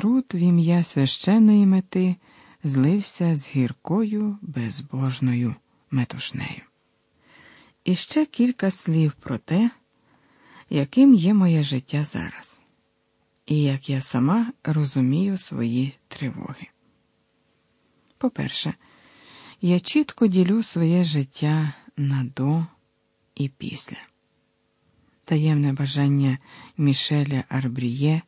труд в ім'я священної мети злився з гіркою безбожною метушнею. І ще кілька слів про те, яким є моє життя зараз, і як я сама розумію свої тривоги. По-перше, я чітко ділю своє життя на до і після. Таємне бажання Мішеля Арбріє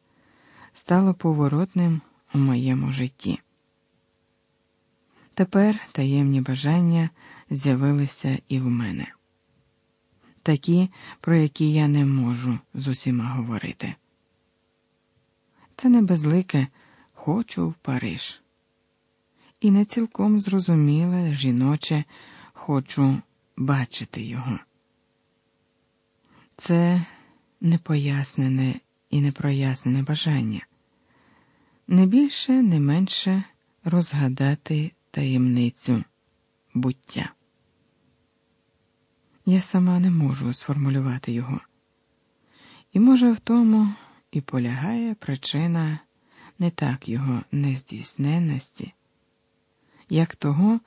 стало поворотним у моєму житті. Тепер таємні бажання з'явилися і в мене, такі, про які я не можу з усіма говорити. Це не безлике хочу в Париж. І не цілком зрозуміле жіноче хочу бачити його. Це непояснене і непрояснене бажання, не більше, не менше розгадати таємницю буття. Я сама не можу сформулювати його. І, може, в тому і полягає причина не так його нездійсненності, як того,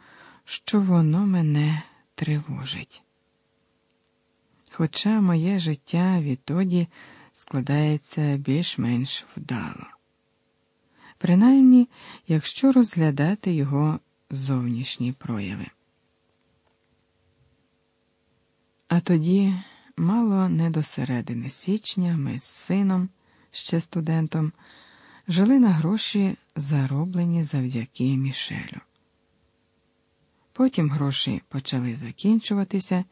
що воно мене тривожить. Хоча моє життя відтоді складається більш-менш вдало, принаймні, якщо розглядати його зовнішні прояви. А тоді, мало не до середини січня, ми з сином, ще студентом, жили на гроші, зароблені завдяки Мішелю. Потім гроші почали закінчуватися,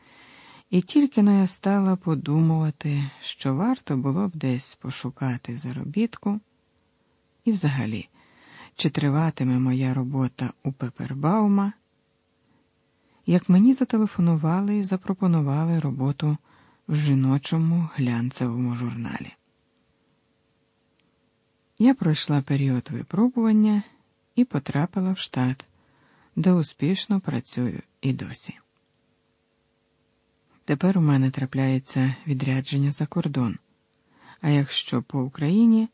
і тільки но я стала подумувати, що варто було б десь пошукати заробітку, і взагалі чи триватиме моя робота у Пепербаума, як мені зателефонували і запропонували роботу в жіночому глянцевому журналі. Я пройшла період випробування і потрапила в штат, де успішно працюю і досі. Тепер у мене трапляється відрядження за кордон, а якщо по Україні,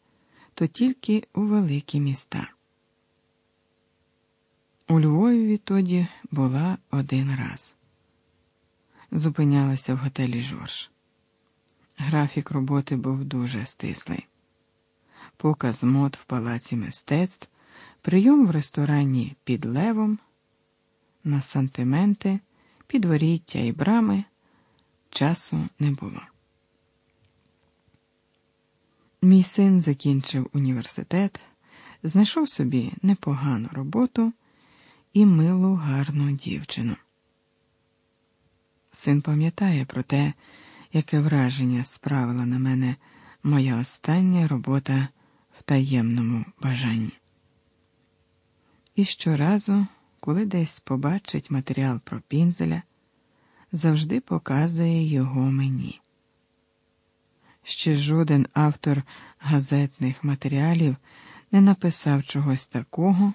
то тільки у великі міста. У Львові відтоді була один раз. Зупинялася в готелі Жорж. Графік роботи був дуже стислий. Показ мод в палаці мистецтв, прийом в ресторані під левом, на сантименти, підворіття і брами часу не було. Мій син закінчив університет, знайшов собі непогану роботу і милу гарну дівчину. Син пам'ятає про те, яке враження справила на мене моя остання робота в таємному бажанні. І щоразу, коли десь побачить матеріал про пінзеля, завжди показує його мені. Ще жоден автор газетних матеріалів не написав чогось такого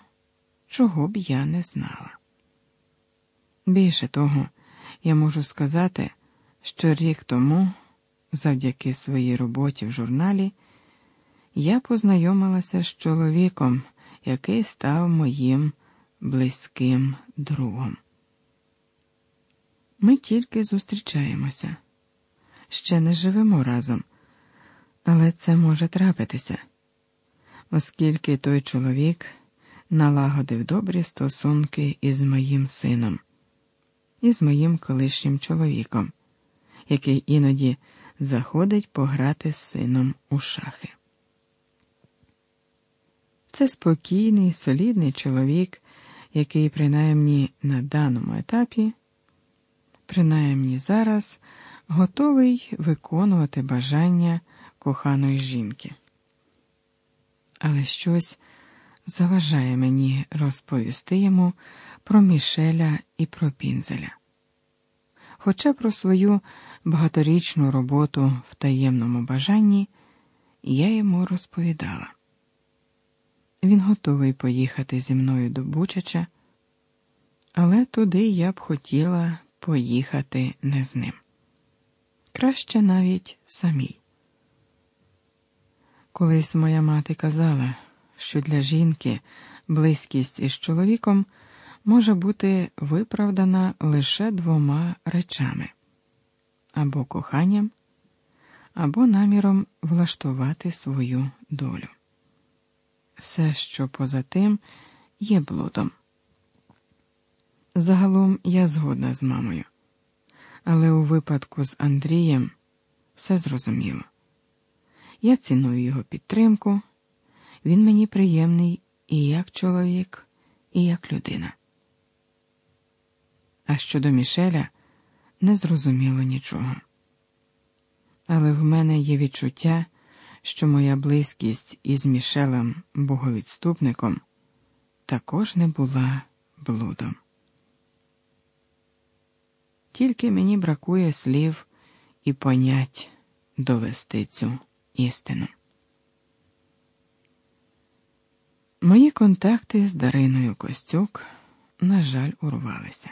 чого б я не знала. Більше того, я можу сказати, що рік тому, завдяки своїй роботі в журналі, я познайомилася з чоловіком, який став моїм близьким другом. Ми тільки зустрічаємося, ще не живемо разом, але це може трапитися, оскільки той чоловік налагодив добрі стосунки із моїм сином, і з моїм колишнім чоловіком, який іноді заходить пограти з сином у шахи. Це спокійний, солідний чоловік, який, принаймні на даному етапі, принаймні зараз, готовий виконувати бажання коханої жінки. Але щось заважає мені розповісти йому про Мішеля і про Пінзеля. Хоча про свою багаторічну роботу в таємному бажанні я йому розповідала. Він готовий поїхати зі мною до Бучача, але туди я б хотіла поїхати не з ним. Краще навіть самій. Колись моя мати казала що для жінки близькість із чоловіком може бути виправдана лише двома речами або коханням, або наміром влаштувати свою долю. Все, що поза тим, є блудом. Загалом я згодна з мамою, але у випадку з Андрієм все зрозуміло. Я ціную його підтримку, він мені приємний і як чоловік, і як людина. А щодо Мішеля не зрозуміло нічого. Але в мене є відчуття, що моя близькість із Мішелем боговідступником також не була блудом. Тільки мені бракує слів і понять довести цю істину. Мої контакти з Дариною Костюк, на жаль, урвалися.